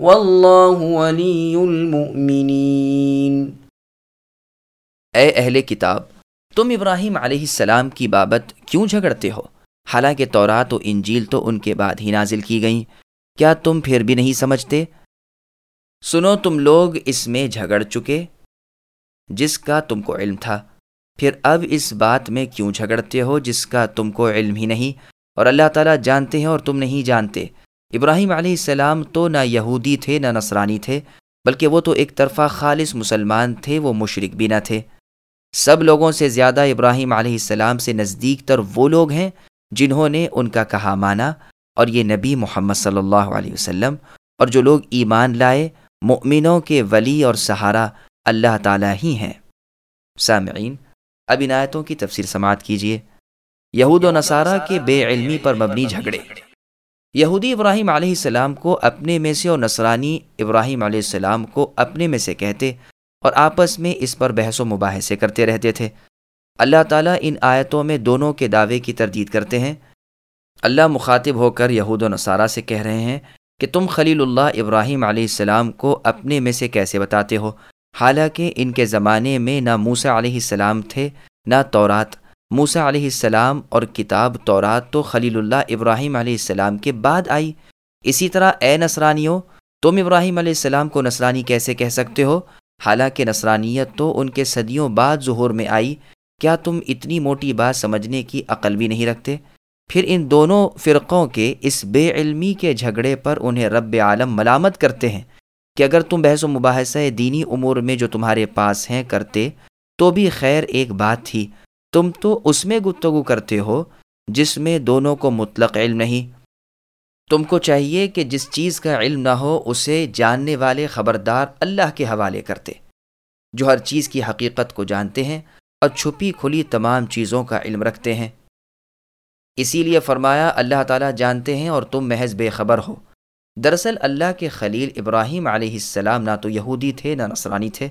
واللہ ولی المؤمنین۔ اے اہل کتاب، تم ابراہیم علیہ السلام کی بابت کیوں جھگڑتے ہو؟ حالانکہ تورات و انجیل تو ان کے بعد ہی نازل کی گئیں۔ کیا تم پھر بھی نہیں سمجھتے؟ سنو، تم لوگ اس میں جھگڑ چکے، جس کا تم کو علم تھا۔ پھر اب اس بات میں کیوں جھگڑتے ہو جس کا تم کو علم ہی نہیں؟ اور اللہ تعالیٰ جانتے ہیں اور تم نہیں جانتے۔ ابراہیم علیہ السلام تو نہ یہودی تھے نہ نصرانی تھے، بلکہ وہ تو ایک طرفہ خالص مسلمان تھے، وہ مشرق بھی نہ تھے۔ سب لوگوں سے زیادہ ابراہیم علیہ السلام سے نزدیک تر وہ لوگ ہیں جنہوں نے ان کا کہا مانا اور یہ نبی محمد صلی اللہ علیہ وسلم اور جو لوگ ایمان لائے، مؤمنوں کے ولی اور سہارا اللہ تعالیٰ ہی ہیں۔ سامعین، اب عنایتوں کی تفسیر سماعت کیجیے یہود و نصارہ کے بے علمی پر مبنی جھگڑے۔ یہودی ابراہیم علیہ السلام کو اپنے میں سے اور نصرانی ابراہیم علیہ السلام کو اپنے میں سے کہتے اور آپس میں اس پر بحث و مباحثے کرتے رہتے تھے۔ اللہ تعالیٰ ان آیتوں میں دونوں کے دعوے کی تردید کرتے ہیں۔ اللہ مخاطب ہو کر یہود و نصارہ سے کہہ رہے ہیں کہ تم خلیل اللہ ابراہیم علیہ السلام کو اپنے میں سے کیسے بتاتے ہو؟ حالانکہ ان کے زمانے میں نہ موسا علیہ السلام تھے، نہ تورات۔ موسا علیہ السلام اور کتاب تورات تو خلیل اللہ ابراہیم علیہ السلام کے بعد آئی۔ اسی طرح اے نصرانیوں، تم ابراہیم علیہ السلام کو نصرانی کیسے کہہ سکتے ہو؟ حالانکہ نصرانیت تو ان کے صدیوں بعد ظہور میں آئی۔ کیا تم اتنی موٹی بات سمجھنے کی عقل بھی نہیں رکھتے؟ پھر ان دونوں فرقوں کے اس بے علمی کے جھگڑے پر انہیں رب عالم ملامت کرتے ہیں کہ اگر تم بحث و مباحثہ دینی امور میں جو تمہارے پاس ہیں کرتے، تو بھی خیر ایک بات تھی۔ تم تو اس میں گفتگو کرتے ہو جس میں دونوں کو مطلق علم نہیں۔ تم کو چاہیے کہ جس چیز کا علم نہ ہو اسے جاننے والے خبردار اللہ کے حوالے کرتے، جو ہر چیز کی حقیقت کو جانتے ہیں اور چھپی کھلی تمام چیزوں کا علم رکھتے ہیں۔ اسی لیے فرمایا، اللہ تعالیٰ جانتے ہیں اور تم محض بے خبر ہو۔ دراصل اللہ کے خلیل ابراہیم علیہ السلام نہ تو یہودی تھے نہ نصرانی تھے۔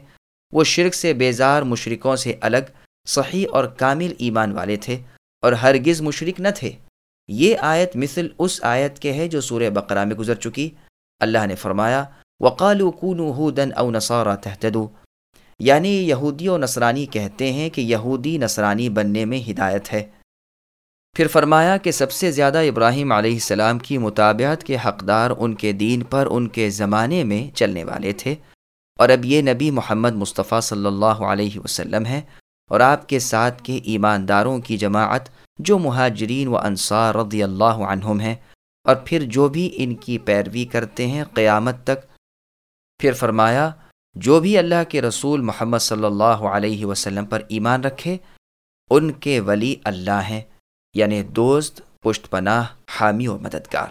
وہ شرک سے بیزار مشرکوں سے الگ صحیح اور کامل ایمان والے تھے اور ہرگز مشرک نہ تھے۔ یہ آیت مثل اس آیت کے ہے جو سورہ بقرہ میں گزر چکی۔ اللہ نے فرمایا وقال ہودن او نصارہ تحتدو یعنی یہودی و نصرانی کہتے ہیں کہ یہودی نصرانی بننے میں ہدایت ہے۔ پھر فرمایا کہ سب سے زیادہ ابراہیم علیہ السلام کی مطابعت کے حقدار ان کے دین پر ان کے زمانے میں چلنے والے تھے۔ اور اب یہ نبی محمد مصطفیٰ صلی اللہ علیہ وسلم ہے اور آپ کے ساتھ کے ایمانداروں کی جماعت جو مہاجرین و انصار رضی اللہ عنہم ہیں اور پھر جو بھی ان کی پیروی کرتے ہیں قیامت تک۔ پھر فرمایا، جو بھی اللہ کے رسول محمد صلی اللہ علیہ وسلم پر ایمان رکھے، ان کے ولی اللہ ہیں یعنی دوست، پشت پناہ، حامی و مددگار۔